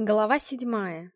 Глава седьмая.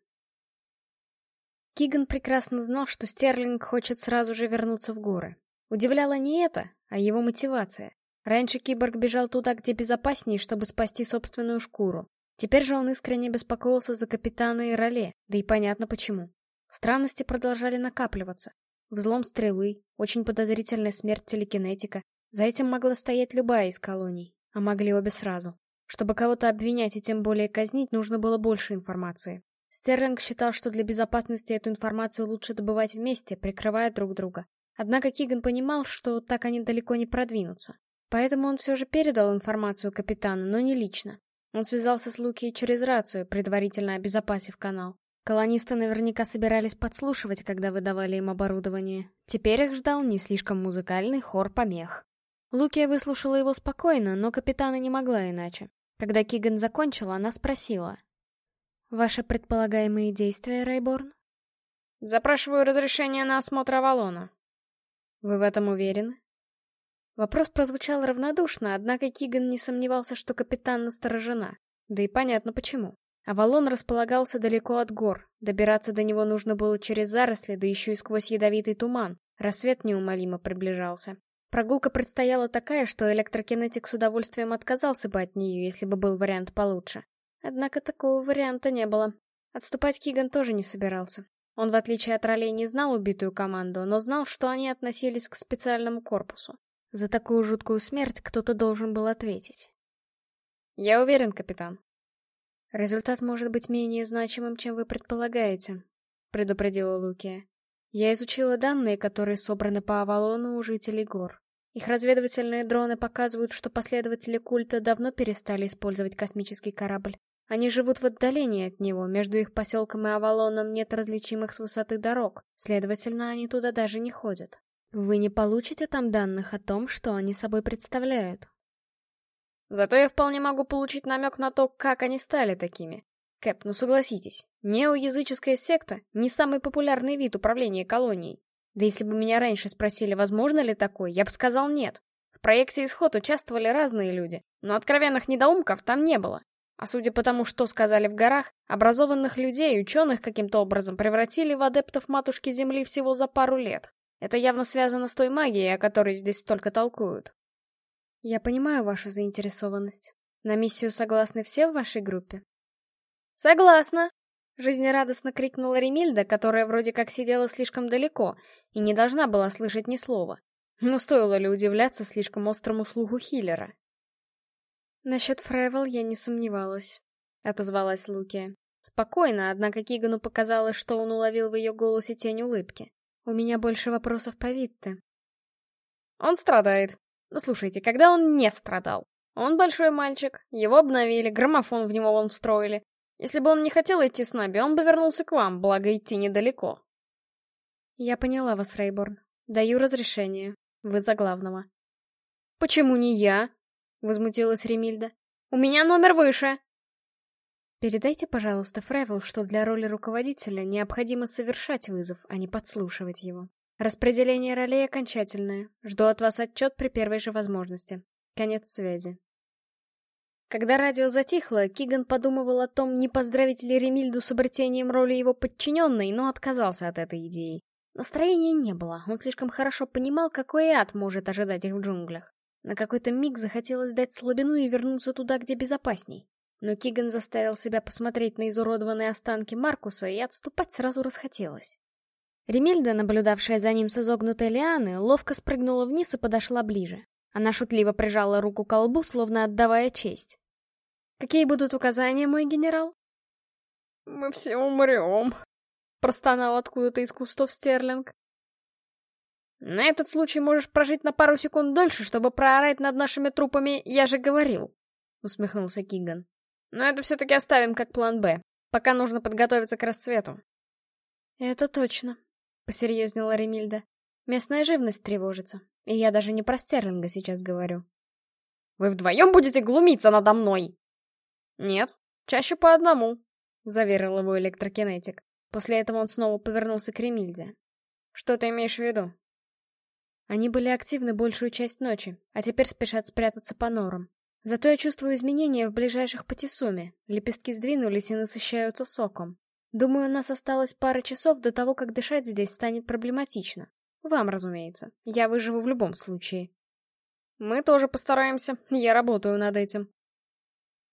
Киган прекрасно знал, что Стерлинг хочет сразу же вернуться в горы. Удивляло не это, а его мотивация. Раньше киборг бежал туда, где безопаснее, чтобы спасти собственную шкуру. Теперь же он искренне беспокоился за капитана и роле, да и понятно почему. Странности продолжали накапливаться. Взлом стрелы, очень подозрительная смерть телекинетика. За этим могла стоять любая из колоний, а могли обе сразу. Чтобы кого-то обвинять и тем более казнить, нужно было больше информации. Стерлинг считал, что для безопасности эту информацию лучше добывать вместе, прикрывая друг друга. Однако Киган понимал, что так они далеко не продвинутся. Поэтому он все же передал информацию капитану, но не лично. Он связался с Луки через рацию, предварительно обезопасив канал. Колонисты наверняка собирались подслушивать, когда выдавали им оборудование. Теперь их ждал не слишком музыкальный хор помех. Лукия выслушала его спокойно, но капитана не могла иначе. Когда Киган закончила, она спросила. «Ваши предполагаемые действия, Рейборн?» «Запрашиваю разрешение на осмотр Авалона». «Вы в этом уверены?» Вопрос прозвучал равнодушно, однако Киган не сомневался, что капитан насторожена. Да и понятно почему. Авалон располагался далеко от гор. Добираться до него нужно было через заросли, да еще и сквозь ядовитый туман. Рассвет неумолимо приближался. Прогулка предстояла такая, что электрокинетик с удовольствием отказался бы от нее, если бы был вариант получше. Однако такого варианта не было. Отступать Киган тоже не собирался. Он, в отличие от ролей, не знал убитую команду, но знал, что они относились к специальному корпусу. За такую жуткую смерть кто-то должен был ответить. «Я уверен, капитан». «Результат может быть менее значимым, чем вы предполагаете», — предупредила Лукия. «Я изучила данные, которые собраны по Авалону у жителей гор. Их разведывательные дроны показывают, что последователи культа давно перестали использовать космический корабль. Они живут в отдалении от него, между их поселком и Авалоном нет различимых с высоты дорог, следовательно, они туда даже не ходят. Вы не получите там данных о том, что они собой представляют. Зато я вполне могу получить намек на то, как они стали такими. Кэп, ну согласитесь, неоязыческая секта — не самый популярный вид управления колонией. Да если бы меня раньше спросили, возможно ли такое, я бы сказал нет. В проекте «Исход» участвовали разные люди, но откровенных недоумков там не было. А судя по тому, что сказали в горах, образованных людей и ученых каким-то образом превратили в адептов Матушки Земли всего за пару лет. Это явно связано с той магией, о которой здесь столько толкуют. Я понимаю вашу заинтересованность. На миссию согласны все в вашей группе? Согласна, Жизнерадостно крикнула Ремильда, которая вроде как сидела слишком далеко и не должна была слышать ни слова. Но стоило ли удивляться слишком острому слуху Хиллера? «Насчет Фревел я не сомневалась», — отозвалась Лукия. Спокойно, однако Кигану показалось, что он уловил в ее голосе тень улыбки. «У меня больше вопросов по Витте». «Он страдает. Ну слушайте, когда он не страдал? Он большой мальчик, его обновили, граммофон в него вон встроили. Если бы он не хотел идти с нами, он бы вернулся к вам, благо идти недалеко. Я поняла вас, Рейборн. Даю разрешение. Вы за главного. Почему не я? Возмутилась Ремильда. У меня номер выше. Передайте, пожалуйста, Фревел, что для роли руководителя необходимо совершать вызов, а не подслушивать его. Распределение ролей окончательное. Жду от вас отчет при первой же возможности. Конец связи. Когда радио затихло, Киган подумывал о том, не поздравить ли Ремильду с обретением роли его подчиненной, но отказался от этой идеи. Настроения не было, он слишком хорошо понимал, какой ад может ожидать их в джунглях. На какой-то миг захотелось дать слабину и вернуться туда, где безопасней. Но Киган заставил себя посмотреть на изуродованные останки Маркуса, и отступать сразу расхотелось. Ремильда, наблюдавшая за ним с изогнутой лианы, ловко спрыгнула вниз и подошла ближе. Она шутливо прижала руку к колбу, словно отдавая честь. Какие будут указания, мой генерал? Мы все умрем, простонал откуда-то из кустов Стерлинг. На этот случай можешь прожить на пару секунд дольше, чтобы проорать над нашими трупами «я же говорил», — усмехнулся Киган. Но это все-таки оставим как план «Б». Пока нужно подготовиться к рассвету. Это точно, — посерьезнела Ремильда. Местная живность тревожится. И я даже не про Стерлинга сейчас говорю. Вы вдвоем будете глумиться надо мной? «Нет, чаще по одному», — заверил его электрокинетик. После этого он снова повернулся к Ремильде. «Что ты имеешь в виду?» Они были активны большую часть ночи, а теперь спешат спрятаться по норам. Зато я чувствую изменения в ближайших патиссуме. Лепестки сдвинулись и насыщаются соком. Думаю, у нас осталось пара часов до того, как дышать здесь станет проблематично. Вам, разумеется. Я выживу в любом случае. Мы тоже постараемся. Я работаю над этим.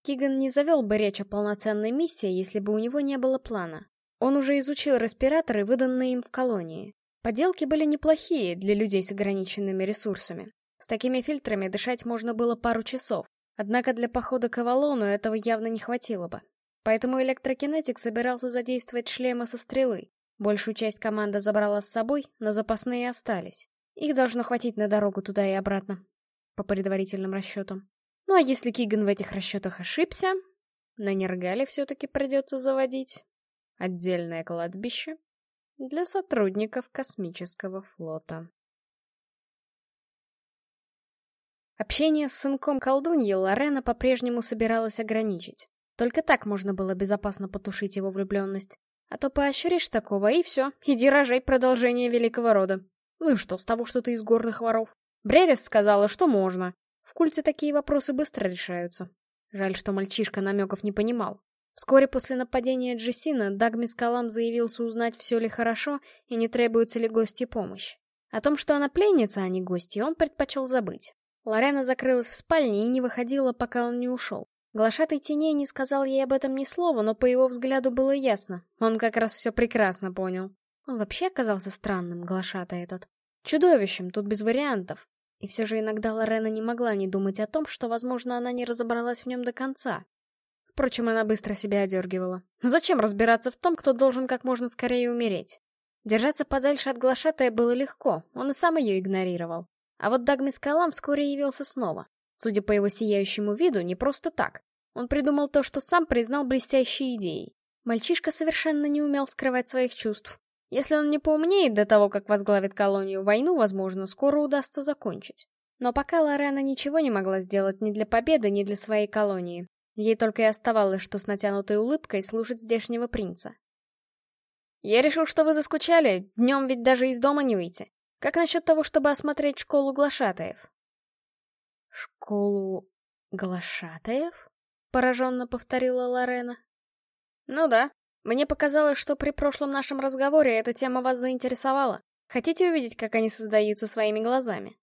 Киган не завел бы речь о полноценной миссии, если бы у него не было плана. Он уже изучил респираторы, выданные им в колонии. Поделки были неплохие для людей с ограниченными ресурсами. С такими фильтрами дышать можно было пару часов. Однако для похода к Авалону этого явно не хватило бы. Поэтому электрокинетик собирался задействовать шлемы со стрелы. Большую часть команда забрала с собой, но запасные остались. Их должно хватить на дорогу туда и обратно. По предварительным расчетам. Ну а если Киган в этих расчетах ошибся, на Нергале все-таки придется заводить отдельное кладбище для сотрудников космического флота. Общение с сынком колдуньи Лорена по-прежнему собиралась ограничить. Только так можно было безопасно потушить его влюбленность. А то поощришь такого, и все, иди рожай продолжение великого рода. Ну и что с того, что ты из горных воров? Брерис сказала, что можно. В культе такие вопросы быстро решаются. Жаль, что мальчишка намеков не понимал. Вскоре после нападения Джессина Дагмис Калам заявился узнать, все ли хорошо и не требуется ли гости помощь. О том, что она пленница, а не гостья, он предпочел забыть. Лорена закрылась в спальне и не выходила, пока он не ушел. Глашатый теней не сказал ей об этом ни слова, но по его взгляду было ясно. Он как раз все прекрасно понял. Он вообще оказался странным, глашатый этот. Чудовищем, тут без вариантов. И все же иногда Лорена не могла не думать о том, что, возможно, она не разобралась в нем до конца. Впрочем, она быстро себя одергивала. Зачем разбираться в том, кто должен как можно скорее умереть? Держаться подальше от глашатая было легко, он и сам ее игнорировал. А вот Дагмис Калам вскоре явился снова. Судя по его сияющему виду, не просто так. Он придумал то, что сам признал блестящей идеей. Мальчишка совершенно не умел скрывать своих чувств. Если он не поумнеет до того, как возглавит колонию, войну, возможно, скоро удастся закончить. Но пока Лорена ничего не могла сделать ни для победы, ни для своей колонии. Ей только и оставалось, что с натянутой улыбкой слушать здешнего принца. «Я решил, что вы заскучали, днем ведь даже из дома не выйти. Как насчет того, чтобы осмотреть школу глашатаев?» «Школу... глашатаев?» — пораженно повторила Лорена. «Ну да. Мне показалось, что при прошлом нашем разговоре эта тема вас заинтересовала. Хотите увидеть, как они создаются своими глазами?»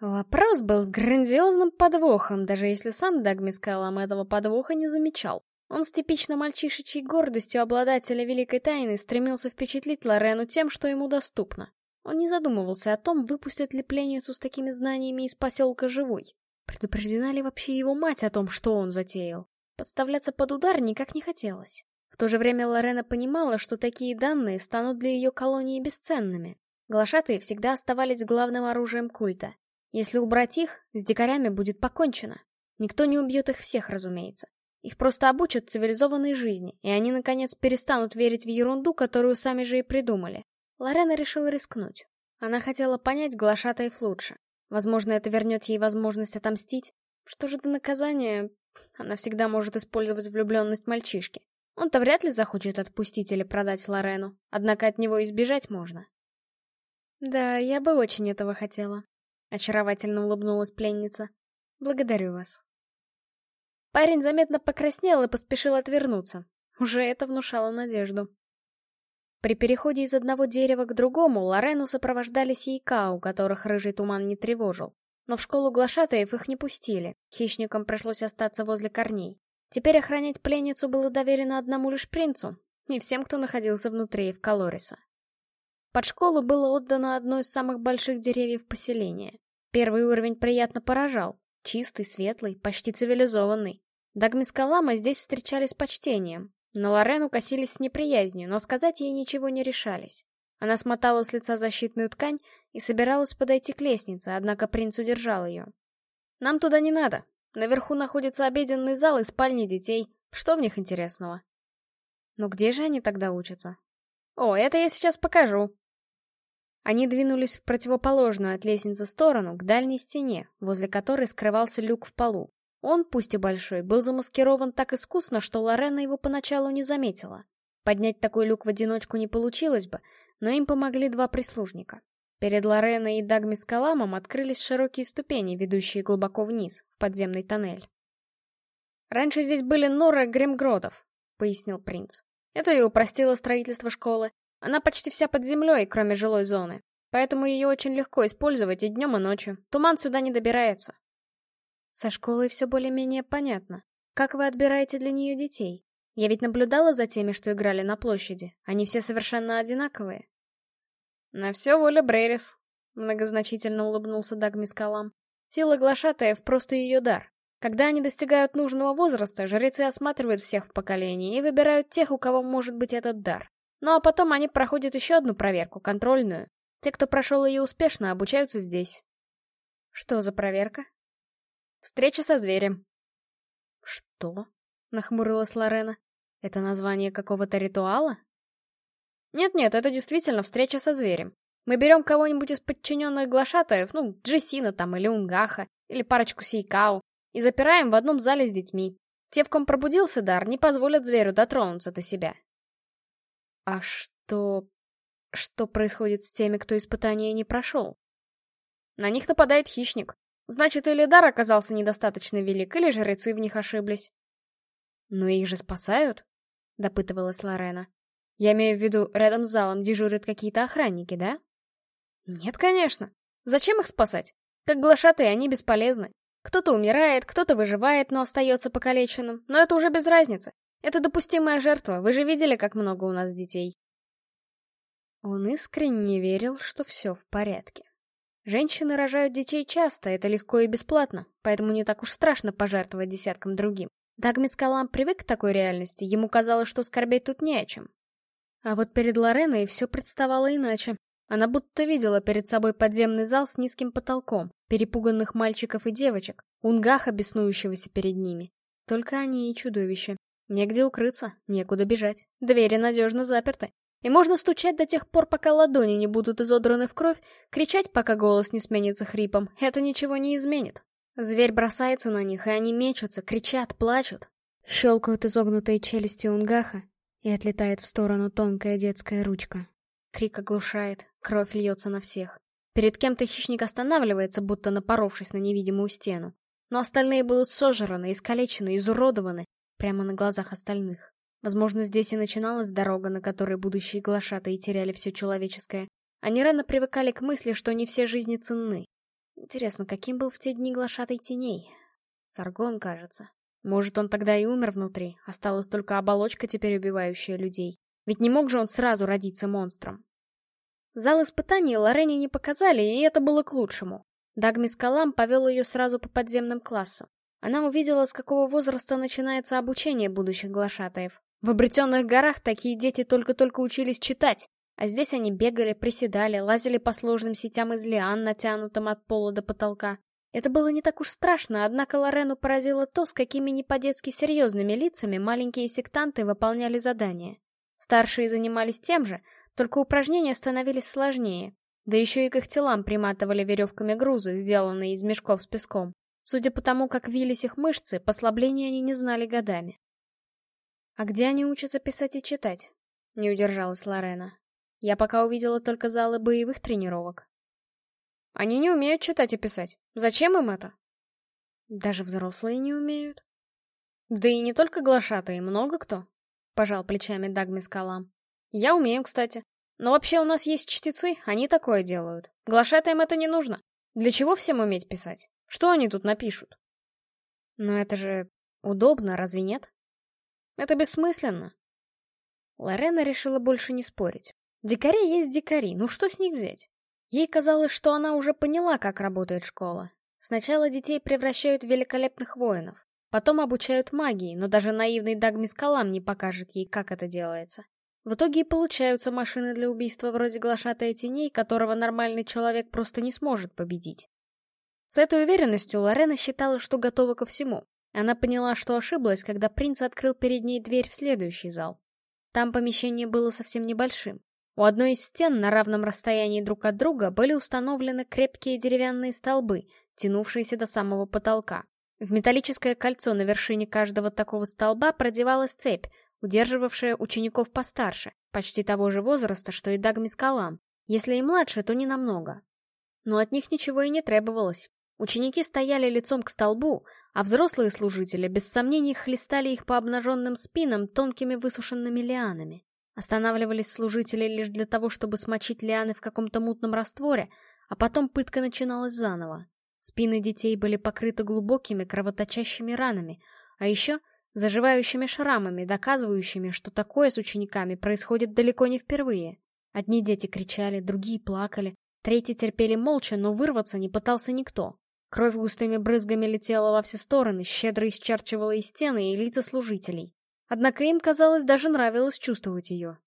Вопрос был с грандиозным подвохом, даже если сам Дагмис Калам этого подвоха не замечал. Он с типично мальчишечьей гордостью обладателя великой тайны стремился впечатлить Лорену тем, что ему доступно. Он не задумывался о том, выпустят ли пленницу с такими знаниями из поселка живой. Предупреждена ли вообще его мать о том, что он затеял? Подставляться под удар никак не хотелось. В то же время Лорена понимала, что такие данные станут для ее колонии бесценными. Глашатые всегда оставались главным оружием культа. Если убрать их, с дикарями будет покончено. Никто не убьет их всех, разумеется. Их просто обучат цивилизованной жизни, и они, наконец, перестанут верить в ерунду, которую сами же и придумали. Лорена решила рискнуть. Она хотела понять глашатаев лучше. Возможно, это вернет ей возможность отомстить. Что же до наказания? Она всегда может использовать влюбленность мальчишки. Он-то вряд ли захочет отпустить или продать Лорену, однако от него избежать можно. «Да, я бы очень этого хотела», — очаровательно улыбнулась пленница. «Благодарю вас». Парень заметно покраснел и поспешил отвернуться. Уже это внушало надежду. При переходе из одного дерева к другому Лорену сопровождали сейка, у которых рыжий туман не тревожил. Но в школу глашатаев их не пустили, хищникам пришлось остаться возле корней. Теперь охранять пленницу было доверено одному лишь принцу, и всем, кто находился внутри в Калориса. Под школу было отдано одно из самых больших деревьев поселения. Первый уровень приятно поражал. Чистый, светлый, почти цивилизованный. Дагмис Калама здесь встречались с почтением, на Лорену косились с неприязнью, но сказать ей ничего не решались. Она смотала с лица защитную ткань и собиралась подойти к лестнице, однако принц удержал ее. «Нам туда не надо. Наверху находится обеденный зал и спальни детей. Что в них интересного?» «Но где же они тогда учатся?» «О, это я сейчас покажу!» Они двинулись в противоположную от лестницы сторону, к дальней стене, возле которой скрывался люк в полу. Он, пусть и большой, был замаскирован так искусно, что Лорена его поначалу не заметила. Поднять такой люк в одиночку не получилось бы, но им помогли два прислужника. Перед Лореной и Дагми с Каламом открылись широкие ступени, ведущие глубоко вниз, в подземный тоннель. «Раньше здесь были норы гремгродов», — пояснил принц. «Это и упростило строительство школы. Она почти вся под землей, кроме жилой зоны. Поэтому ее очень легко использовать и днем, и ночью. Туман сюда не добирается». Со школой все более-менее понятно. Как вы отбираете для нее детей? Я ведь наблюдала за теми, что играли на площади. Они все совершенно одинаковые. На все воля Брейрис, многозначительно улыбнулся Дагми Скалам. Сила глашатаев просто ее дар. Когда они достигают нужного возраста, жрецы осматривают всех в поколении и выбирают тех, у кого может быть этот дар. Ну а потом они проходят еще одну проверку, контрольную. Те, кто прошел ее успешно, обучаются здесь. Что за проверка? Встреча со зверем. Что? Нахмурилась Лорена. Это название какого-то ритуала? Нет-нет, это действительно встреча со зверем. Мы берем кого-нибудь из подчиненных глашатаев, ну, Джессина там, или Унгаха, или парочку Сейкау, и запираем в одном зале с детьми. Те, в ком пробудился дар, не позволят зверю дотронуться до себя. А что... что происходит с теми, кто испытания не прошел? На них нападает хищник. Значит, или дар оказался недостаточно велик, или жрецы в них ошиблись. Но их же спасают? Допытывалась Лорена. Я имею в виду, рядом с залом дежурят какие-то охранники, да? Нет, конечно. Зачем их спасать? Как глашатые они бесполезны. Кто-то умирает, кто-то выживает, но остается покалеченным. Но это уже без разницы. Это допустимая жертва. Вы же видели, как много у нас детей. Он искренне верил, что все в порядке. Женщины рожают детей часто, это легко и бесплатно, поэтому не так уж страшно пожертвовать десяткам другим. Дагмис Калам привык к такой реальности, ему казалось, что скорбеть тут не о чем. А вот перед Лореной все представало иначе. Она будто видела перед собой подземный зал с низким потолком, перепуганных мальчиков и девочек, унгаха, беснующегося перед ними. Только они и чудовища. Негде укрыться, некуда бежать, двери надежно заперты. И можно стучать до тех пор, пока ладони не будут изодраны в кровь, кричать, пока голос не сменится хрипом. Это ничего не изменит. Зверь бросается на них, и они мечутся, кричат, плачут. Щелкают изогнутые челюсти унгаха, и отлетает в сторону тонкая детская ручка. Крик оглушает, кровь льется на всех. Перед кем-то хищник останавливается, будто напоровшись на невидимую стену. Но остальные будут сожраны, искалечены, изуродованы, прямо на глазах остальных. Возможно, здесь и начиналась дорога, на которой будущие глашатые теряли все человеческое. Они рано привыкали к мысли, что не все жизни ценны. Интересно, каким был в те дни глашатай теней? Саргон, кажется. Может, он тогда и умер внутри, осталась только оболочка, теперь убивающая людей. Ведь не мог же он сразу родиться монстром. Зал испытаний Лорене не показали, и это было к лучшему. Дагмис Калам повел ее сразу по подземным классам. Она увидела, с какого возраста начинается обучение будущих глашатаев. В обретенных горах такие дети только-только учились читать, а здесь они бегали, приседали, лазили по сложным сетям из лиан, натянутым от пола до потолка. Это было не так уж страшно, однако Лорену поразило то, с какими не по-детски серьезными лицами маленькие сектанты выполняли задания. Старшие занимались тем же, только упражнения становились сложнее. Да еще и к их телам приматывали веревками грузы, сделанные из мешков с песком. Судя по тому, как вились их мышцы, послабления они не знали годами. «А где они учатся писать и читать?» — не удержалась Лорена. «Я пока увидела только залы боевых тренировок». Они не умеют читать и писать. Зачем им это? Даже взрослые не умеют. Да и не только глашатые, много кто. Пожал плечами Дагми Скалам. Я умею, кстати. Но вообще у нас есть чтецы, они такое делают. Глашатаем это не нужно. Для чего всем уметь писать? Что они тут напишут? Но это же удобно, разве нет? Это бессмысленно. Лорена решила больше не спорить. Дикари есть дикари, ну что с них взять? Ей казалось, что она уже поняла, как работает школа. Сначала детей превращают в великолепных воинов, потом обучают магии, но даже наивный Дагмис Калам не покажет ей, как это делается. В итоге и получаются машины для убийства вроде глашатая теней, которого нормальный человек просто не сможет победить. С этой уверенностью Лорена считала, что готова ко всему. Она поняла, что ошиблась, когда принц открыл перед ней дверь в следующий зал. Там помещение было совсем небольшим. У одной из стен на равном расстоянии друг от друга были установлены крепкие деревянные столбы, тянувшиеся до самого потолка. В металлическое кольцо на вершине каждого такого столба продевалась цепь, удерживавшая учеников постарше, почти того же возраста, что и Дагмис Калам. Если и младше, то не намного. Но от них ничего и не требовалось. Ученики стояли лицом к столбу, а взрослые служители без сомнений хлестали их по обнаженным спинам тонкими высушенными лианами. Останавливались служители лишь для того, чтобы смочить лианы в каком-то мутном растворе, а потом пытка начиналась заново. Спины детей были покрыты глубокими кровоточащими ранами, а еще заживающими шрамами, доказывающими, что такое с учениками происходит далеко не впервые. Одни дети кричали, другие плакали, третьи терпели молча, но вырваться не пытался никто. Кровь густыми брызгами летела во все стороны, щедро исчерчивала и стены, и лица служителей. Однако им, казалось, даже нравилось чувствовать ее.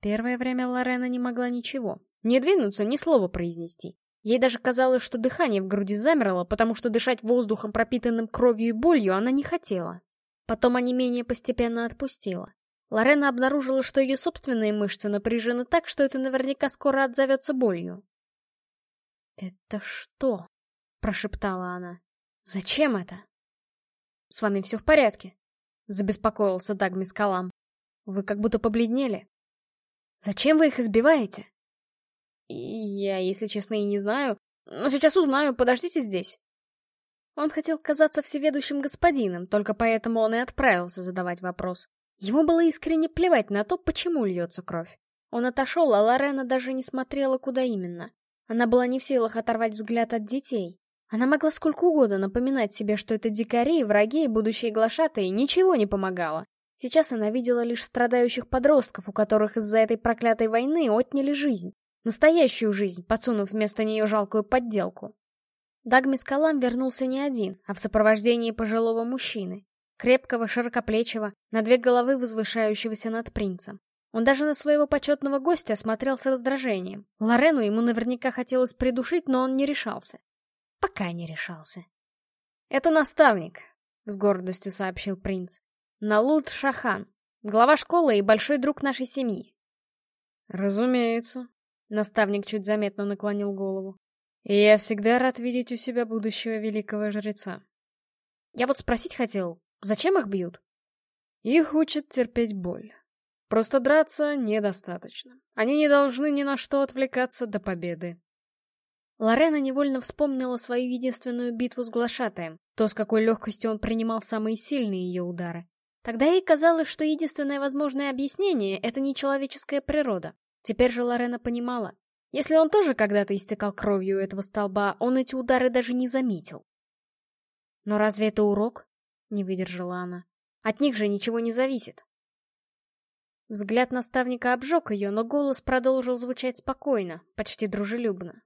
Первое время Лорена не могла ничего. Не двинуться, ни слова произнести. Ей даже казалось, что дыхание в груди замерло, потому что дышать воздухом, пропитанным кровью и болью, она не хотела. Потом онемение постепенно отпустило. Лорена обнаружила, что ее собственные мышцы напряжены так, что это наверняка скоро отзовется болью. «Это что?» Прошептала она. «Зачем это?» «С вами все в порядке?» — забеспокоился Дагми Скалам. «Вы как будто побледнели. Зачем вы их избиваете?» «Я, если честно, и не знаю. Но сейчас узнаю, подождите здесь». Он хотел казаться всеведущим господином, только поэтому он и отправился задавать вопрос. Ему было искренне плевать на то, почему льется кровь. Он отошел, а Лорена даже не смотрела, куда именно. Она была не в силах оторвать взгляд от детей. Она могла сколько угодно напоминать себе, что это дикари, враги и будущие глашатые, ничего не помогало. Сейчас она видела лишь страдающих подростков, у которых из-за этой проклятой войны отняли жизнь. Настоящую жизнь, подсунув вместо нее жалкую подделку. Дагмис Калам вернулся не один, а в сопровождении пожилого мужчины. Крепкого, широкоплечего, на две головы возвышающегося над принцем. Он даже на своего почетного гостя смотрел с раздражением. Лорену ему наверняка хотелось придушить, но он не решался. Пока не решался. «Это наставник», — с гордостью сообщил принц. «Налут Шахан, глава школы и большой друг нашей семьи». «Разумеется», — наставник чуть заметно наклонил голову. «И я всегда рад видеть у себя будущего великого жреца». «Я вот спросить хотел, зачем их бьют?» «Их учат терпеть боль. Просто драться недостаточно. Они не должны ни на что отвлекаться до победы. Лорена невольно вспомнила свою единственную битву с глашатаем, то, с какой легкостью он принимал самые сильные ее удары. Тогда ей казалось, что единственное возможное объяснение — это нечеловеческая природа. Теперь же Лорена понимала, если он тоже когда-то истекал кровью у этого столба, он эти удары даже не заметил. Но разве это урок? Не выдержала она. От них же ничего не зависит. Взгляд наставника обжег ее, но голос продолжил звучать спокойно, почти дружелюбно.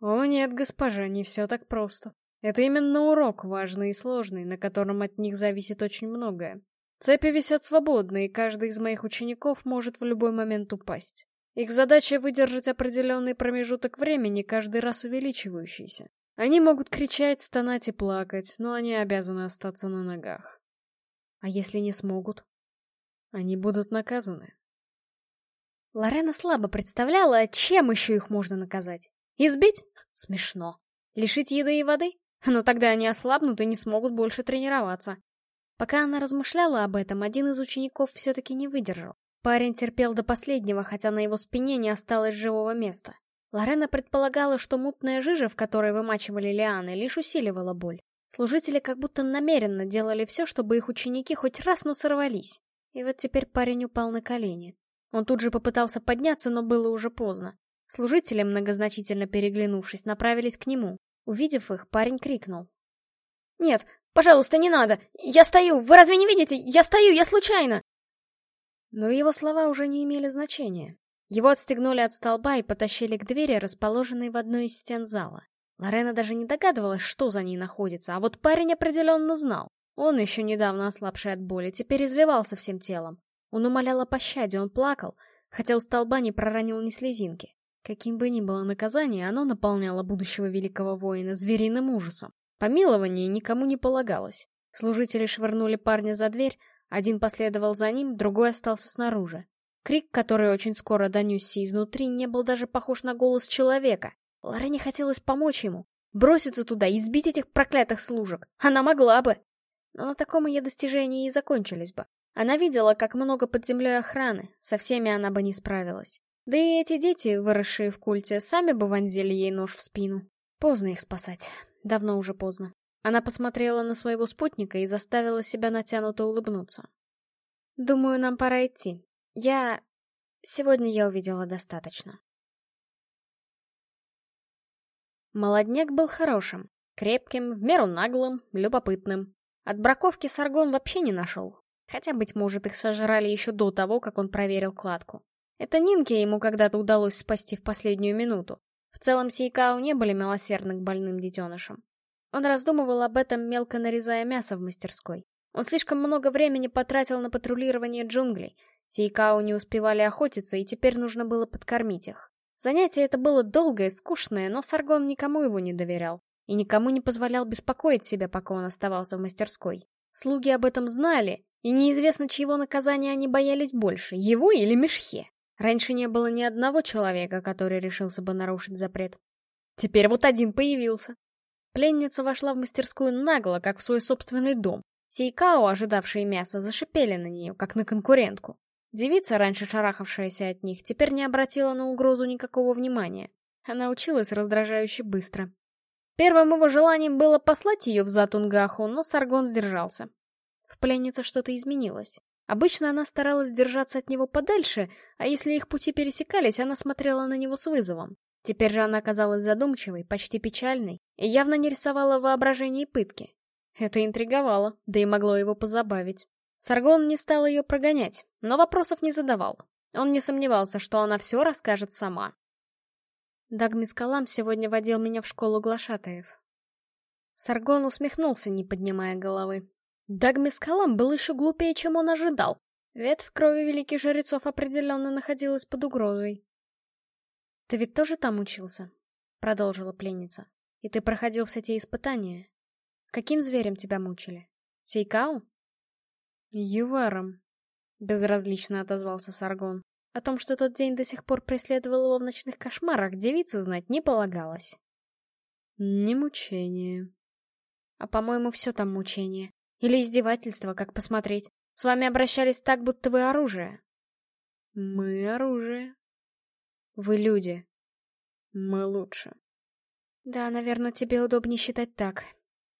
О нет, госпожа, не все так просто. Это именно урок важный и сложный, на котором от них зависит очень многое. Цепи висят свободно, и каждый из моих учеников может в любой момент упасть. Их задача выдержать определенный промежуток времени, каждый раз увеличивающийся. Они могут кричать, стонать и плакать, но они обязаны остаться на ногах. А если не смогут? Они будут наказаны. Лорена слабо представляла, чем еще их можно наказать. Избить? Смешно. Лишить еды и воды? Но тогда они ослабнут и не смогут больше тренироваться. Пока она размышляла об этом, один из учеников все-таки не выдержал. Парень терпел до последнего, хотя на его спине не осталось живого места. Лорена предполагала, что мутная жижа, в которой вымачивали лианы, лишь усиливала боль. Служители как будто намеренно делали все, чтобы их ученики хоть раз, но сорвались. И вот теперь парень упал на колени. Он тут же попытался подняться, но было уже поздно. Служители, многозначительно переглянувшись, направились к нему. Увидев их, парень крикнул. «Нет, пожалуйста, не надо! Я стою! Вы разве не видите? Я стою! Я случайно!» Но его слова уже не имели значения. Его отстегнули от столба и потащили к двери, расположенной в одной из стен зала. Лорена даже не догадывалась, что за ней находится, а вот парень определенно знал. Он, еще недавно ослабший от боли, теперь извивался всем телом. Он умолял о пощаде, он плакал, хотя у столба не проронил ни слезинки. Каким бы ни было наказание, оно наполняло будущего великого воина звериным ужасом. Помилование никому не полагалось. Служители швырнули парня за дверь, один последовал за ним, другой остался снаружи. Крик, который очень скоро донесся изнутри, не был даже похож на голос человека. Лорене хотелось помочь ему, броситься туда и сбить этих проклятых служек. Она могла бы. Но на таком ее достижении и закончились бы. Она видела, как много под землей охраны, со всеми она бы не справилась. Да и эти дети, выросшие в культе, сами бы вонзили ей нож в спину. Поздно их спасать. Давно уже поздно. Она посмотрела на своего спутника и заставила себя натянуто улыбнуться. «Думаю, нам пора идти. Я... Сегодня я увидела достаточно». Молодняк был хорошим, крепким, в меру наглым, любопытным. От браковки Саргон вообще не нашел. Хотя, быть может, их сожрали еще до того, как он проверил кладку. Это Нинке ему когда-то удалось спасти в последнюю минуту. В целом Сейкау не были милосердны к больным детенышам. Он раздумывал об этом, мелко нарезая мясо в мастерской. Он слишком много времени потратил на патрулирование джунглей. Сейкау не успевали охотиться, и теперь нужно было подкормить их. Занятие это было долгое, скучное, но Саргон никому его не доверял. И никому не позволял беспокоить себя, пока он оставался в мастерской. Слуги об этом знали, и неизвестно, чьего наказания они боялись больше, его или Мешхе. Раньше не было ни одного человека, который решился бы нарушить запрет. Теперь вот один появился. Пленница вошла в мастерскую нагло, как в свой собственный дом. Сейкао, ожидавшие мяса, зашипели на нее, как на конкурентку. Девица, раньше шарахавшаяся от них, теперь не обратила на угрозу никакого внимания. Она училась раздражающе быстро. Первым его желанием было послать ее в Затунгаху, но Саргон сдержался. В пленнице что-то изменилось. Обычно она старалась держаться от него подальше, а если их пути пересекались, она смотрела на него с вызовом. Теперь же она казалась задумчивой, почти печальной, и явно не рисовала воображение пытки. Это интриговало, да и могло его позабавить. Саргон не стал ее прогонять, но вопросов не задавал. Он не сомневался, что она все расскажет сама. Дагмис Калам сегодня водил меня в школу глашатаев. Саргон усмехнулся, не поднимая головы. Дагмис Калам был еще глупее, чем он ожидал. Ветвь крови великих жрецов определенно находилась под угрозой. «Ты ведь тоже там учился?» — продолжила пленница. «И ты проходил все те испытания? Каким зверем тебя мучили? Сейкау?» «Юваром», — безразлично отозвался Саргон. О том, что тот день до сих пор преследовал его в ночных кошмарах, девице знать не полагалось. «Не мучение». «А, по-моему, все там мучение. Или издевательство, как посмотреть. С вами обращались так, будто вы оружие». «Мы оружие», вы люди. Мы лучше. Да, наверное, тебе удобнее считать так.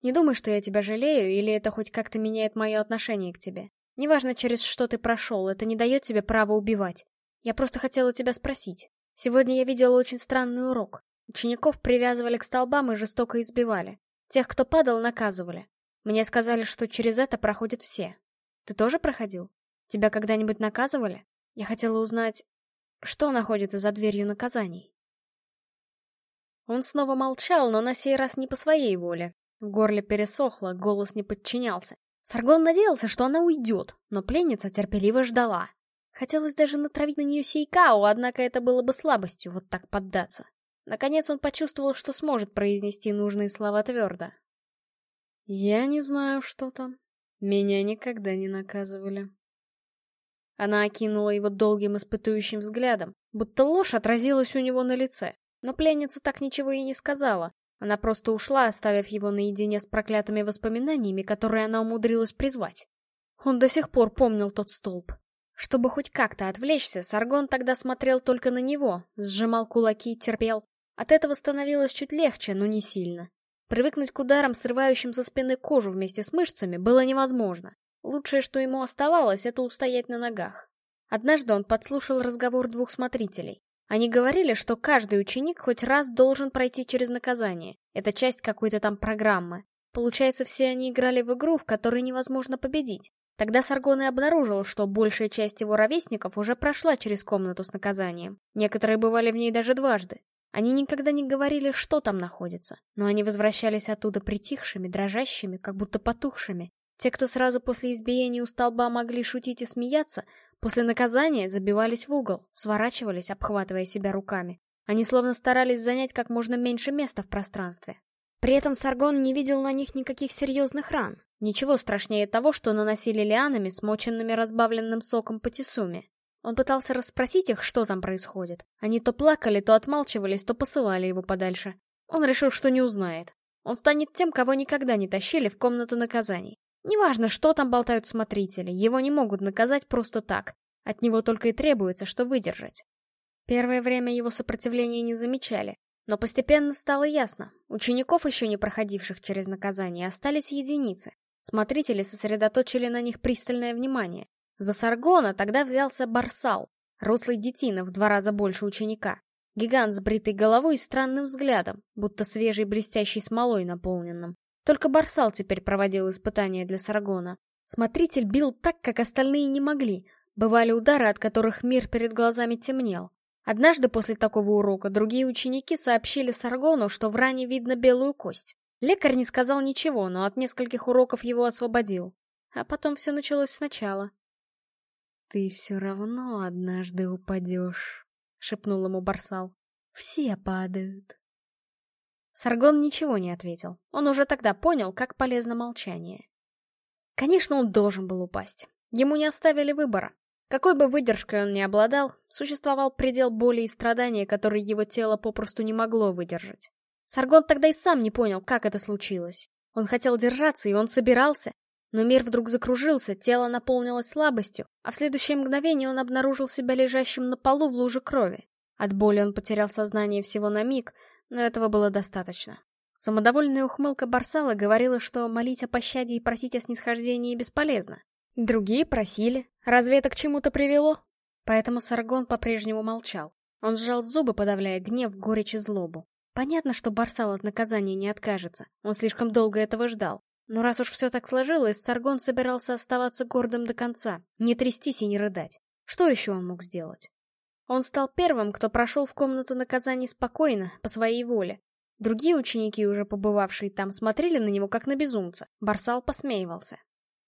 Не думай, что я тебя жалею, или это хоть как-то меняет мое отношение к тебе. Неважно, через что ты прошел, это не дает тебе права убивать. Я просто хотела тебя спросить. Сегодня я видела очень странный урок. Учеников привязывали к столбам и жестоко избивали. Тех, кто падал, наказывали. Мне сказали, что через это проходят все. Ты тоже проходил? Тебя когда-нибудь наказывали? Я хотела узнать, что находится за дверью наказаний? Он снова молчал, но на сей раз не по своей воле. В горле пересохло, голос не подчинялся. Саргон надеялся, что она уйдет, но пленница терпеливо ждала. Хотелось даже натравить на нее Сейкао, однако это было бы слабостью, вот так поддаться. Наконец он почувствовал, что сможет произнести нужные слова твердо. «Я не знаю, что там. Меня никогда не наказывали». Она окинула его долгим испытующим взглядом, будто ложь отразилась у него на лице. Но пленница так ничего и не сказала. Она просто ушла, оставив его наедине с проклятыми воспоминаниями, которые она умудрилась призвать. Он до сих пор помнил тот столб. Чтобы хоть как-то отвлечься, Саргон тогда смотрел только на него, сжимал кулаки и терпел. От этого становилось чуть легче, но не сильно. Привыкнуть к ударам, срывающим со спины кожу вместе с мышцами, было невозможно. Лучшее, что ему оставалось, это устоять на ногах. Однажды он подслушал разговор двух смотрителей. Они говорили, что каждый ученик хоть раз должен пройти через наказание. Это часть какой-то там программы. Получается, все они играли в игру, в которой невозможно победить. Тогда Саргон и обнаружил, что большая часть его ровесников уже прошла через комнату с наказанием. Некоторые бывали в ней даже дважды. Они никогда не говорили, что там находится, но они возвращались оттуда притихшими, дрожащими, как будто потухшими, те, кто сразу после избиения у столба могли шутить и смеяться, после наказания забивались в угол, сворачивались, обхватывая себя руками. Они словно старались занять как можно меньше места в пространстве. При этом Саргон не видел на них никаких серьезных ран. Ничего страшнее того, что наносили лианами, смоченными разбавленным соком по тесуме. Он пытался расспросить их, что там происходит. Они то плакали, то отмалчивались, то посылали его подальше. Он решил, что не узнает. Он станет тем, кого никогда не тащили в комнату наказаний. Неважно, что там болтают смотрители, его не могут наказать просто так. От него только и требуется, что выдержать. Первое время его сопротивления не замечали, но постепенно стало ясно, учеников, еще не проходивших через наказание, остались единицы. Смотрители сосредоточили на них пристальное внимание. За Саргона тогда взялся Барсал, рослый детина в два раза больше ученика. Гигант с бритой головой и странным взглядом, будто свежей блестящей смолой наполненным. Только Барсал теперь проводил испытания для Саргона. Смотритель бил так, как остальные не могли. Бывали удары, от которых мир перед глазами темнел. Однажды после такого урока другие ученики сообщили Саргону, что в ране видно белую кость. Лекарь не сказал ничего, но от нескольких уроков его освободил. А потом все началось сначала. «Ты все равно однажды упадешь», — шепнул ему Барсал. «Все падают». Саргон ничего не ответил. Он уже тогда понял, как полезно молчание. Конечно, он должен был упасть. Ему не оставили выбора. Какой бы выдержкой он ни обладал, существовал предел боли и страдания, который его тело попросту не могло выдержать. Саргон тогда и сам не понял, как это случилось. Он хотел держаться, и он собирался, но мир вдруг закружился, тело наполнилось слабостью, а в следующее мгновение он обнаружил себя лежащим на полу в луже крови. От боли он потерял сознание всего на миг, но этого было достаточно. Самодовольная ухмылка Барсала говорила, что молить о пощаде и просить о снисхождении бесполезно. Другие просили. Разве это к чему-то привело? Поэтому Саргон по-прежнему молчал. Он сжал зубы, подавляя гнев, горечь и злобу. Понятно, что Барсал от наказания не откажется. Он слишком долго этого ждал. Но раз уж все так сложилось, Саргон собирался оставаться гордым до конца, не трястись и не рыдать. Что еще он мог сделать? Он стал первым, кто прошел в комнату наказаний спокойно, по своей воле. Другие ученики, уже побывавшие там, смотрели на него как на безумца. Барсал посмеивался.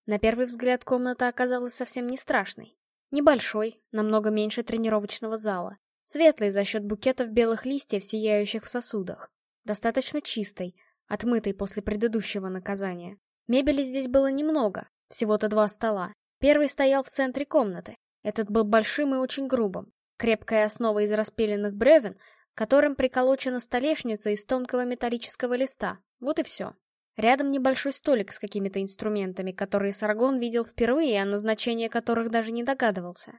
На первый взгляд комната оказалась совсем не страшной. Небольшой, намного меньше тренировочного зала. Светлый за счет букетов белых листьев, сияющих в сосудах. Достаточно чистой, отмытой после предыдущего наказания. Мебели здесь было немного, всего-то два стола. Первый стоял в центре комнаты. Этот был большим и очень грубым. Крепкая основа из распиленных бревен, которым приколочена столешница из тонкого металлического листа. Вот и все. Рядом небольшой столик с какими-то инструментами, которые Саргон видел впервые, о назначении которых даже не догадывался.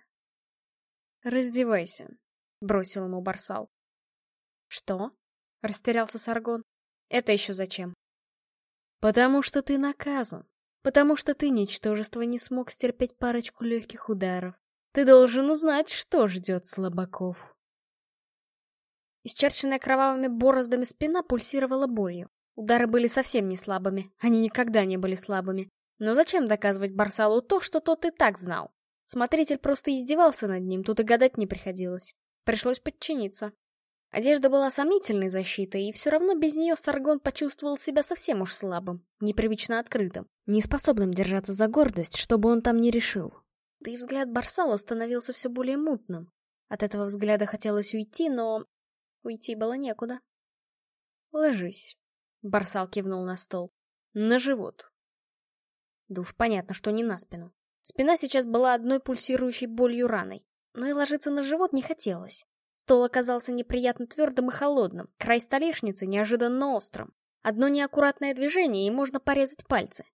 «Раздевайся», — бросил ему Барсал. «Что?» — растерялся Саргон. «Это еще зачем?» «Потому что ты наказан. Потому что ты, ничтожество, не смог стерпеть парочку легких ударов. Ты должен узнать, что ждет слабаков». Исчерченная кровавыми бороздами спина пульсировала болью. Удары были совсем не слабыми, они никогда не были слабыми. Но зачем доказывать Барсалу то, что тот и так знал? Смотритель просто издевался над ним, тут и гадать не приходилось. Пришлось подчиниться. Одежда была сомнительной защитой, и все равно без нее Саргон почувствовал себя совсем уж слабым, непривычно открытым, неспособным держаться за гордость, чтобы он там не решил. Да и взгляд Барсала становился все более мутным. От этого взгляда хотелось уйти, но... Уйти было некуда. «Ложись», Барсал кивнул на стол. На живот. Да понятно, что не на спину. Спина сейчас была одной пульсирующей болью раной. Но и ложиться на живот не хотелось. Стол оказался неприятно твердым и холодным, край столешницы неожиданно острым. Одно неаккуратное движение, и можно порезать пальцы.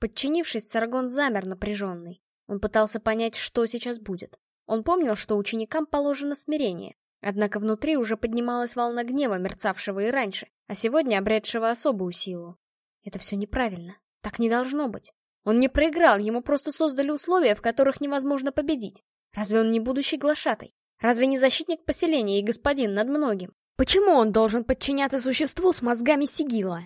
Подчинившись, Саргон замер напряженный. Он пытался понять, что сейчас будет. Он помнил, что ученикам положено смирение, Однако внутри уже поднималась волна гнева, мерцавшего и раньше, а сегодня обретшего особую силу. Это все неправильно. Так не должно быть. Он не проиграл, ему просто создали условия, в которых невозможно победить. Разве он не будущий глашатай? Разве не защитник поселения и господин над многим? Почему он должен подчиняться существу с мозгами Сигила?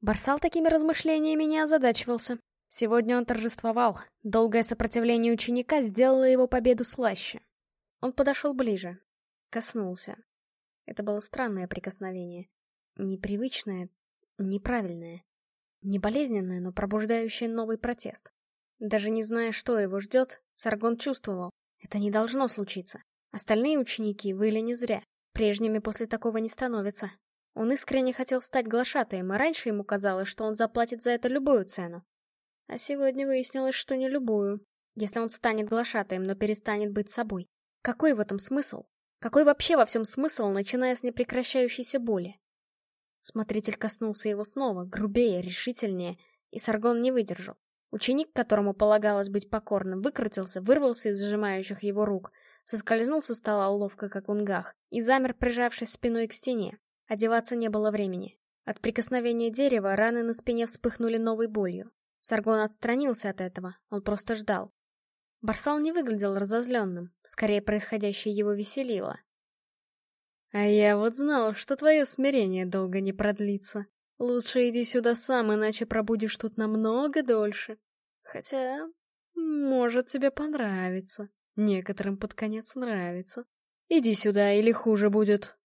Барсал такими размышлениями не озадачивался. Сегодня он торжествовал. Долгое сопротивление ученика сделало его победу слаще. Он подошел ближе, Коснулся. Это было странное прикосновение. Непривычное, неправильное. Не болезненное, но пробуждающее новый протест. Даже не зная, что его ждет, Саргон чувствовал. Это не должно случиться. Остальные ученики выли не зря. Прежними после такого не становятся. Он искренне хотел стать глашатаем, и раньше ему казалось, что он заплатит за это любую цену. А сегодня выяснилось, что не любую. Если он станет глашатаем, но перестанет быть собой. Какой в этом смысл? Какой вообще во всем смысл, начиная с непрекращающейся боли? Смотритель коснулся его снова, грубее, решительнее, и Саргон не выдержал. Ученик, которому полагалось быть покорным, выкрутился, вырвался из сжимающих его рук, соскользнул со стола ловко, как унгах, и замер, прижавшись спиной к стене. Одеваться не было времени. От прикосновения дерева раны на спине вспыхнули новой болью. Саргон отстранился от этого, он просто ждал. Барсал не выглядел разозленным, скорее происходящее его веселило. «А я вот знал, что твое смирение долго не продлится. Лучше иди сюда сам, иначе пробудешь тут намного дольше. Хотя, может тебе понравится. Некоторым под конец нравится. Иди сюда, или хуже будет».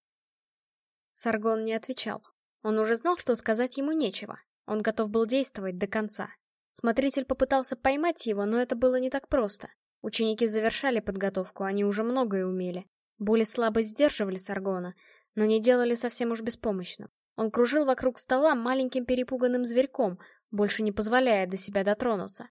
Саргон не отвечал. Он уже знал, что сказать ему нечего. Он готов был действовать до конца. Смотритель попытался поймать его, но это было не так просто. Ученики завершали подготовку, они уже многое умели. Боли слабо сдерживали Саргона, но не делали совсем уж беспомощным. Он кружил вокруг стола маленьким перепуганным зверьком, больше не позволяя до себя дотронуться.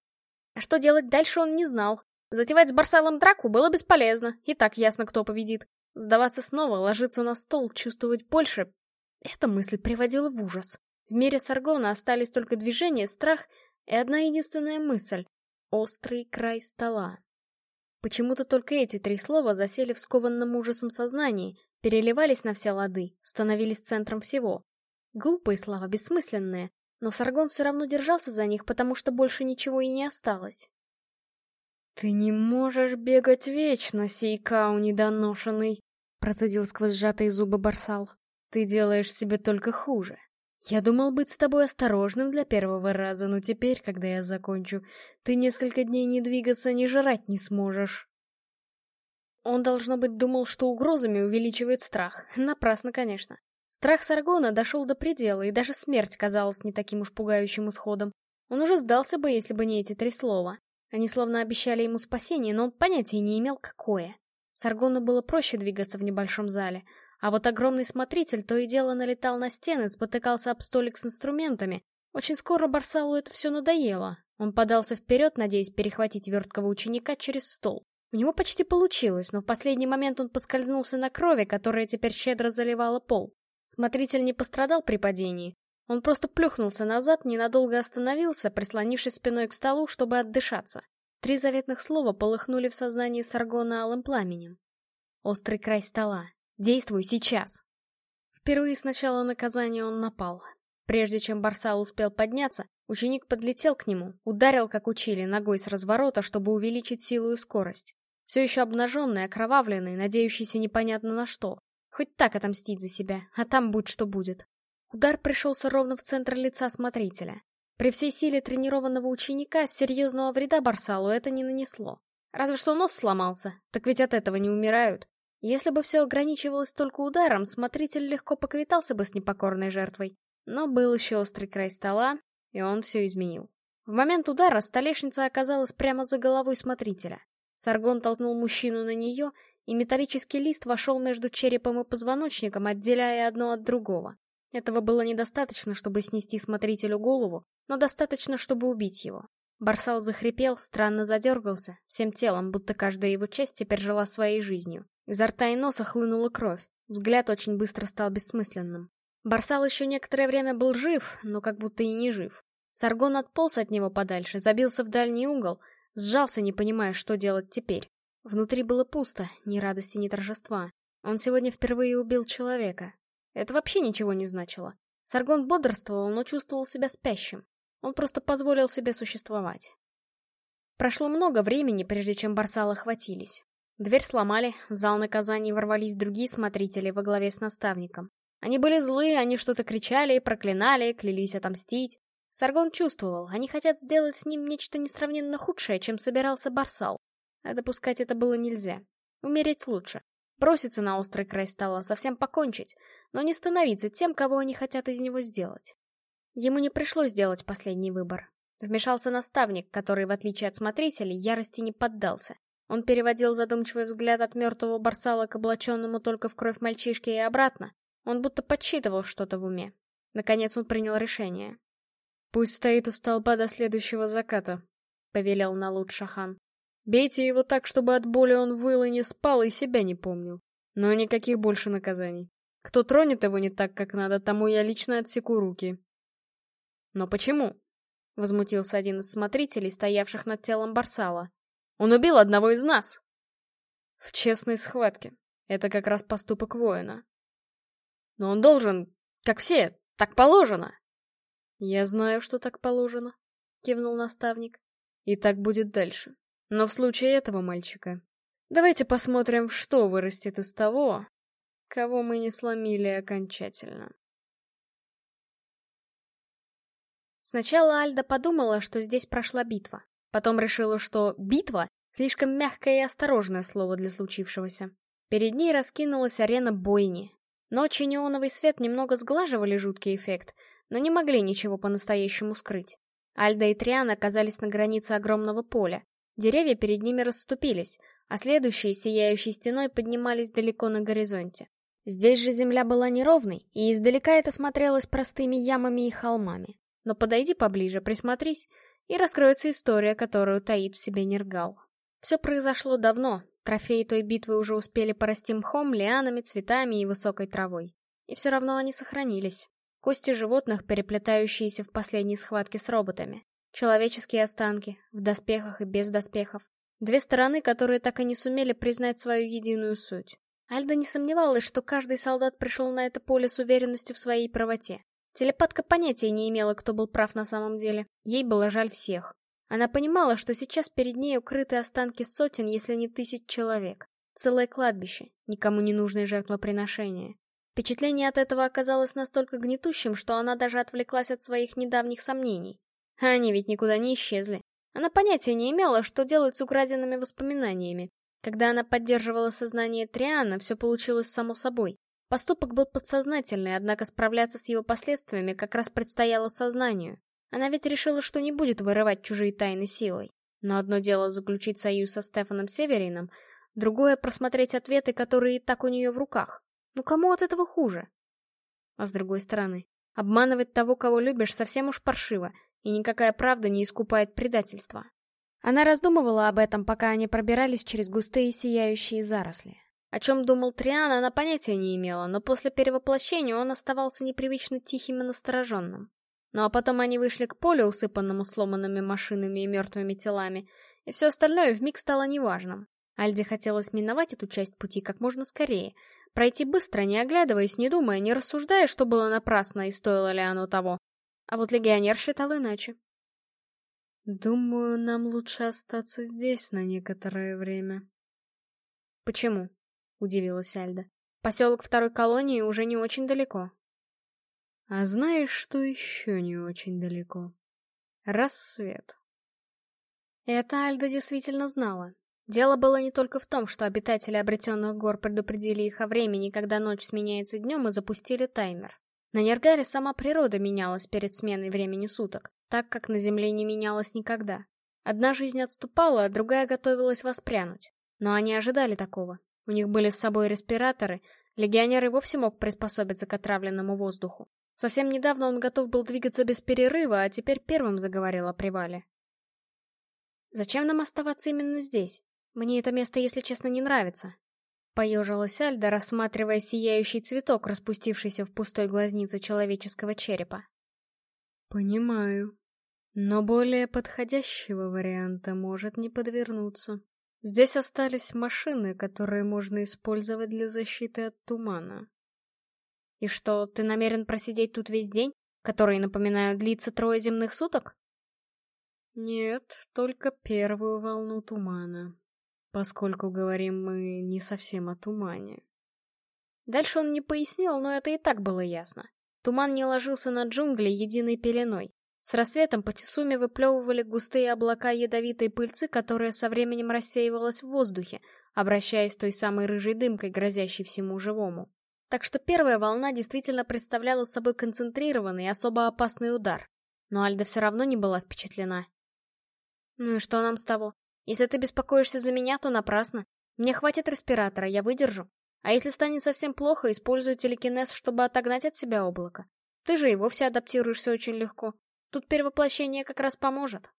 А что делать дальше он не знал. Затевать с Барсалом драку было бесполезно, и так ясно, кто победит. Сдаваться снова, ложиться на стол, чувствовать больше эта мысль приводила в ужас. В мире Саргона остались только движение, страх и одна единственная мысль — острый край стола. Почему-то только эти три слова засели в скованном ужасом сознании, переливались на все лады, становились центром всего. Глупые слова, бессмысленные, но Саргон все равно держался за них, потому что больше ничего и не осталось. «Ты не можешь бегать вечно, сейкау недоношенный!» процедил сквозь сжатые зубы Барсал. Ты делаешь себе только хуже. Я думал быть с тобой осторожным для первого раза, но теперь, когда я закончу, ты несколько дней не двигаться, ни жрать не сможешь. Он, должно быть, думал, что угрозами увеличивает страх. Напрасно, конечно. Страх Саргона дошел до предела, и даже смерть казалась не таким уж пугающим исходом. Он уже сдался бы, если бы не эти три слова. Они словно обещали ему спасение, но он понятия не имел, какое. Саргону было проще двигаться в небольшом зале. А вот огромный смотритель то и дело налетал на стены, спотыкался об столик с инструментами. Очень скоро Барсалу это все надоело. Он подался вперед, надеясь перехватить верткого ученика через стол. У него почти получилось, но в последний момент он поскользнулся на крови, которая теперь щедро заливала пол. Смотритель не пострадал при падении. Он просто плюхнулся назад, ненадолго остановился, прислонившись спиной к столу, чтобы отдышаться. Три заветных слова полыхнули в сознании Саргона алым пламенем. Острый край стола. Действуй сейчас!» Впервые с начала наказания он напал. Прежде чем Барсал успел подняться, ученик подлетел к нему, ударил, как учили, ногой с разворота, чтобы увеличить силу и скорость. Все еще обнаженный, окровавленный, надеющийся непонятно на что. Хоть так отомстить за себя, а там будь что будет. Удар пришелся ровно в центр лица смотрителя. При всей силе тренированного ученика серьезного вреда Барсалу это не нанесло. Разве что нос сломался, так ведь от этого не умирают. Если бы все ограничивалось только ударом, смотритель легко поквитался бы с непокорной жертвой. Но был еще острый край стола, и он все изменил. В момент удара столешница оказалась прямо за головой смотрителя. Саргон толкнул мужчину на нее, и металлический лист вошел между черепом и позвоночником, отделяя одно от другого. Этого было недостаточно, чтобы снести смотрителю голову, но достаточно, чтобы убить его. Барсал захрипел, странно задергался, всем телом, будто каждая его часть теперь жила своей жизнью. Изо рта и носа хлынула кровь. Взгляд очень быстро стал бессмысленным. Барсал еще некоторое время был жив, но как будто и не жив. Саргон отполз от него подальше, забился в дальний угол, сжался, не понимая, что делать теперь. Внутри было пусто, ни радости, ни торжества. Он сегодня впервые убил человека. Это вообще ничего не значило. Саргон бодрствовал, но чувствовал себя спящим. Он просто позволил себе существовать. Прошло много времени, прежде чем Барсала хватились. Дверь сломали, в зал наказаний ворвались другие смотрители во главе с наставником. Они были злые, они что-то кричали, проклинали, клялись отомстить. Саргон чувствовал, они хотят сделать с ним нечто несравненно худшее, чем собирался Барсал. А допускать это было нельзя. Умереть лучше. Броситься на острый край стола, совсем покончить, но не становиться тем, кого они хотят из него сделать. Ему не пришлось делать последний выбор. Вмешался наставник, который, в отличие от смотрителей, ярости не поддался. Он переводил задумчивый взгляд от мертвого барсала к облаченному только в кровь мальчишке и обратно. Он будто подсчитывал что-то в уме. Наконец он принял решение. «Пусть стоит у столба до следующего заката», — повелел Налут Шахан. «Бейте его так, чтобы от боли он выл и не спал, и себя не помнил. Но никаких больше наказаний. Кто тронет его не так, как надо, тому я лично отсеку руки». «Но почему?» — возмутился один из смотрителей, стоявших над телом Барсала. Он убил одного из нас!» В честной схватке. Это как раз поступок воина. Но он должен, как все, так положено. Я знаю, что так положено, кивнул наставник. И так будет дальше. Но в случае этого мальчика, давайте посмотрим, что вырастет из того, кого мы не сломили окончательно. Сначала Альда подумала, что здесь прошла битва. Потом решила, что «битва» — слишком мягкое и осторожное слово для случившегося. Перед ней раскинулась арена бойни. Ночи неоновый свет немного сглаживали жуткий эффект, но не могли ничего по-настоящему скрыть. Альда и Триан оказались на границе огромного поля. Деревья перед ними расступились, а следующие, сияющей стеной, поднимались далеко на горизонте. Здесь же земля была неровной, и издалека это смотрелось простыми ямами и холмами. Но подойди поближе, присмотрись, и раскроется история, которую таит в себе Нергал. Все произошло давно, трофеи той битвы уже успели порасти мхом, лианами, цветами и высокой травой. И все равно они сохранились. Кости животных, переплетающиеся в последней схватке с роботами. Человеческие останки, в доспехах и без доспехов. Две стороны, которые так и не сумели признать свою единую суть. Альда не сомневалась, что каждый солдат пришел на это поле с уверенностью в своей правоте. Телепатка понятия не имела, кто был прав на самом деле. Ей было жаль всех. Она понимала, что сейчас перед ней укрыты останки сотен, если не тысяч человек. Целое кладбище, никому не нужное жертвоприношение. Впечатление от этого оказалось настолько гнетущим, что она даже отвлеклась от своих недавних сомнений. А они ведь никуда не исчезли. Она понятия не имела, что делать с украденными воспоминаниями. Когда она поддерживала сознание Триана, все получилось само собой. Поступок был подсознательный, однако справляться с его последствиями как раз предстояло сознанию. Она ведь решила, что не будет вырывать чужие тайны силой. Но одно дело заключить союз со Стефаном Северином, другое — просмотреть ответы, которые и так у нее в руках. Ну кому от этого хуже? А с другой стороны, обманывать того, кого любишь, совсем уж паршиво, и никакая правда не искупает предательства. Она раздумывала об этом, пока они пробирались через густые сияющие заросли. О чем думал Триан, она понятия не имела, но после перевоплощения он оставался непривычно тихим и настороженным. Ну а потом они вышли к полю, усыпанному сломанными машинами и мертвыми телами, и все остальное вмиг стало неважным. Альде хотелось миновать эту часть пути как можно скорее, пройти быстро, не оглядываясь, не думая, не рассуждая, что было напрасно и стоило ли оно того. А вот легионер считал иначе. «Думаю, нам лучше остаться здесь на некоторое время». «Почему?» — удивилась Альда. «Поселок второй колонии уже не очень далеко». «А знаешь, что еще не очень далеко? Рассвет». Это Альда действительно знала. Дело было не только в том, что обитатели обретенных гор предупредили их о времени, когда ночь сменяется днем, и запустили таймер. На Нергаре сама природа менялась перед сменой времени суток, так как на Земле не менялась никогда. Одна жизнь отступала, а другая готовилась воспрянуть. Но они ожидали такого. У них были с собой респираторы, легионер и вовсе мог приспособиться к отравленному воздуху. Совсем недавно он готов был двигаться без перерыва, а теперь первым заговорил о привале. «Зачем нам оставаться именно здесь? Мне это место, если честно, не нравится». Поежилась Альда, рассматривая сияющий цветок, распустившийся в пустой глазнице человеческого черепа. «Понимаю. Но более подходящего варианта может не подвернуться». Здесь остались машины, которые можно использовать для защиты от тумана. И что, ты намерен просидеть тут весь день, который, напоминаю, длится трое земных суток? Нет, только первую волну тумана, поскольку говорим мы не совсем о тумане. Дальше он не пояснил, но это и так было ясно. Туман не ложился на джунгли единой пеленой. С рассветом по Тисуме выплевывали густые облака ядовитой пыльцы, которая со временем рассеивалась в воздухе, обращаясь той самой рыжей дымкой, грозящей всему живому. Так что первая волна действительно представляла собой концентрированный и особо опасный удар. Но Альда все равно не была впечатлена. «Ну и что нам с того? Если ты беспокоишься за меня, то напрасно. Мне хватит респиратора, я выдержу. А если станет совсем плохо, использую телекинез, чтобы отогнать от себя облако. Ты же и вовсе адаптируешься очень легко. Тут перевоплощение как раз поможет.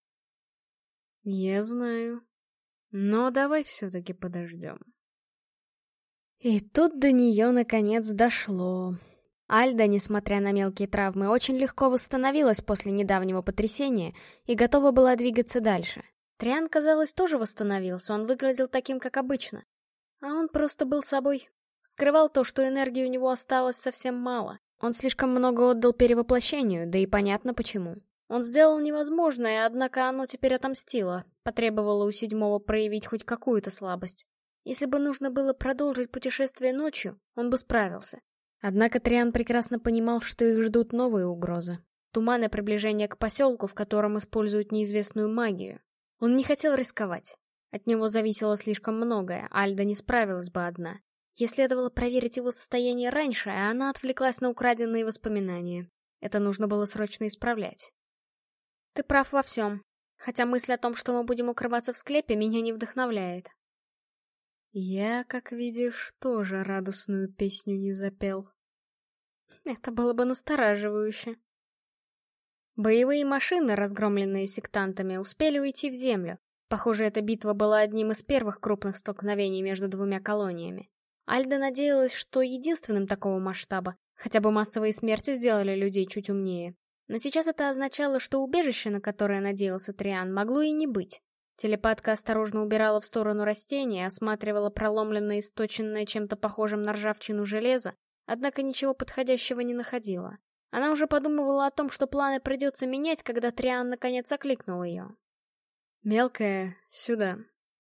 Я знаю. Но давай все-таки подождем. И тут до нее наконец дошло. Альда, несмотря на мелкие травмы, очень легко восстановилась после недавнего потрясения и готова была двигаться дальше. Триан, казалось, тоже восстановился, он выглядел таким, как обычно. А он просто был собой. Скрывал то, что энергии у него осталось совсем мало. Он слишком много отдал перевоплощению, да и понятно почему. Он сделал невозможное, однако оно теперь отомстило, потребовало у седьмого проявить хоть какую-то слабость. Если бы нужно было продолжить путешествие ночью, он бы справился. Однако Триан прекрасно понимал, что их ждут новые угрозы. Туманы приближения к поселку, в котором используют неизвестную магию. Он не хотел рисковать. От него зависело слишком многое, Альда не справилась бы одна. Ей следовало проверить его состояние раньше, а она отвлеклась на украденные воспоминания. Это нужно было срочно исправлять. Ты прав во всем. Хотя мысль о том, что мы будем укрываться в склепе, меня не вдохновляет. Я, как видишь, тоже радостную песню не запел. Это было бы настораживающе. Боевые машины, разгромленные сектантами, успели уйти в землю. Похоже, эта битва была одним из первых крупных столкновений между двумя колониями. Альда надеялась, что единственным такого масштаба, хотя бы массовые смерти сделали людей чуть умнее. Но сейчас это означало, что убежище, на которое надеялся Триан, могло и не быть. Телепатка осторожно убирала в сторону растения, осматривала проломленное, источенное чем-то похожим на ржавчину железо, однако ничего подходящего не находила. Она уже подумывала о том, что планы придется менять, когда Триан наконец окликнул ее. «Мелкая, сюда.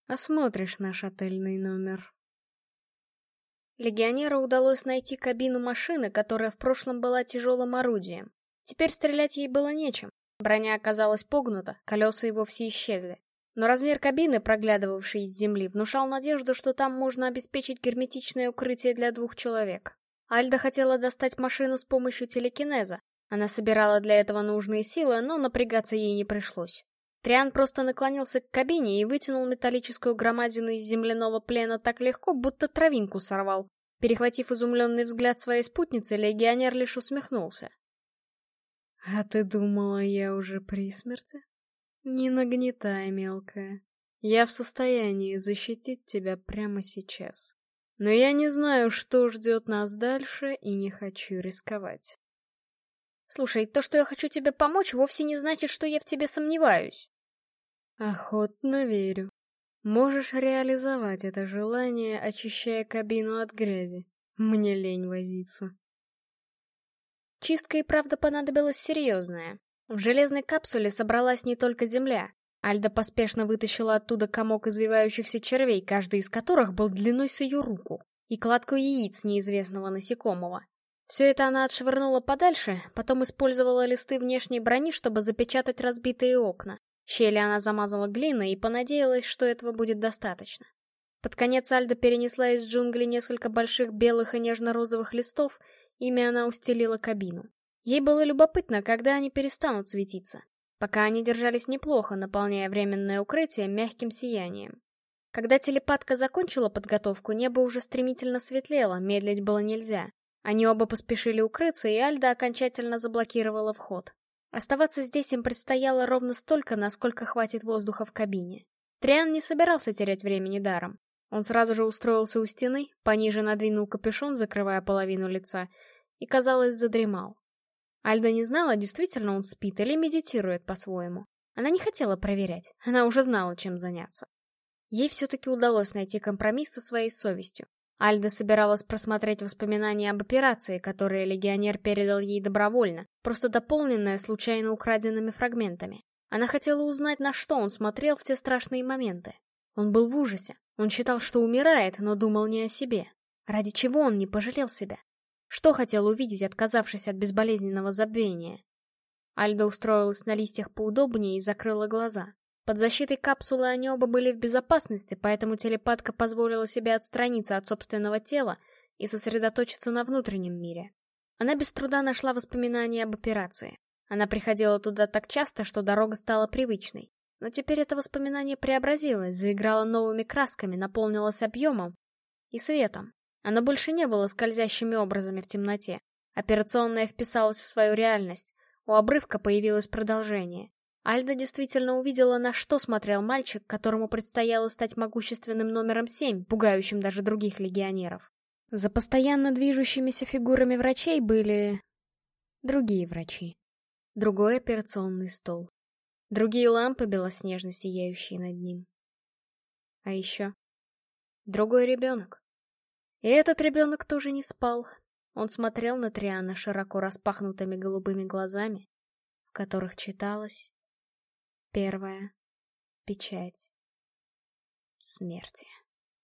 Осмотришь наш отельный номер». Легионеру удалось найти кабину машины, которая в прошлом была тяжелым орудием. Теперь стрелять ей было нечем. Броня оказалась погнута, колеса и вовсе исчезли. Но размер кабины, проглядывавшей из земли, внушал надежду, что там можно обеспечить герметичное укрытие для двух человек. Альда хотела достать машину с помощью телекинеза. Она собирала для этого нужные силы, но напрягаться ей не пришлось. Триан просто наклонился к кабине и вытянул металлическую громадину из земляного плена так легко, будто травинку сорвал. Перехватив изумленный взгляд своей спутницы, легионер лишь усмехнулся. «А ты думала, я уже при смерти?» «Не нагнетай, мелкая. Я в состоянии защитить тебя прямо сейчас. Но я не знаю, что ждет нас дальше, и не хочу рисковать». «Слушай, то, что я хочу тебе помочь, вовсе не значит, что я в тебе сомневаюсь». «Охотно верю. Можешь реализовать это желание, очищая кабину от грязи. Мне лень возиться». Чистка и правда понадобилась серьезная. В железной капсуле собралась не только земля. Альда поспешно вытащила оттуда комок извивающихся червей, каждый из которых был длиной с ее руку, и кладку яиц неизвестного насекомого. Все это она отшвырнула подальше, потом использовала листы внешней брони, чтобы запечатать разбитые окна. Щели она замазала глиной и понадеялась, что этого будет достаточно. Под конец Альда перенесла из джунглей несколько больших белых и нежно-розовых листов Ими она устелила кабину. Ей было любопытно, когда они перестанут светиться. Пока они держались неплохо, наполняя временное укрытие мягким сиянием. Когда телепатка закончила подготовку, небо уже стремительно светлело, медлить было нельзя. Они оба поспешили укрыться, и Альда окончательно заблокировала вход. Оставаться здесь им предстояло ровно столько, насколько хватит воздуха в кабине. Триан не собирался терять времени даром. Он сразу же устроился у стены, пониже надвинул капюшон, закрывая половину лица, и, казалось, задремал. Альда не знала, действительно он спит или медитирует по-своему. Она не хотела проверять, она уже знала, чем заняться. Ей все-таки удалось найти компромисс со своей совестью. Альда собиралась просмотреть воспоминания об операции, которые легионер передал ей добровольно, просто дополненная случайно украденными фрагментами. Она хотела узнать, на что он смотрел в те страшные моменты. Он был в ужасе. Он считал, что умирает, но думал не о себе. Ради чего он не пожалел себя? Что хотел увидеть, отказавшись от безболезненного забвения? Альда устроилась на листьях поудобнее и закрыла глаза. Под защитой капсулы они оба были в безопасности, поэтому телепатка позволила себе отстраниться от собственного тела и сосредоточиться на внутреннем мире. Она без труда нашла воспоминания об операции. Она приходила туда так часто, что дорога стала привычной. Но теперь это воспоминание преобразилось, заиграло новыми красками, наполнилось объемом и светом. Оно больше не было скользящими образами в темноте. Операционная вписалась в свою реальность. У обрывка появилось продолжение. Альда действительно увидела, на что смотрел мальчик, которому предстояло стать могущественным номером семь, пугающим даже других легионеров. За постоянно движущимися фигурами врачей были... другие врачи. Другой операционный стол. Другие лампы, белоснежно сияющие над ним. А еще Другой ребенок. И этот ребенок тоже не спал. Он смотрел на Триана широко распахнутыми голубыми глазами, в которых читалось первая печать смерти.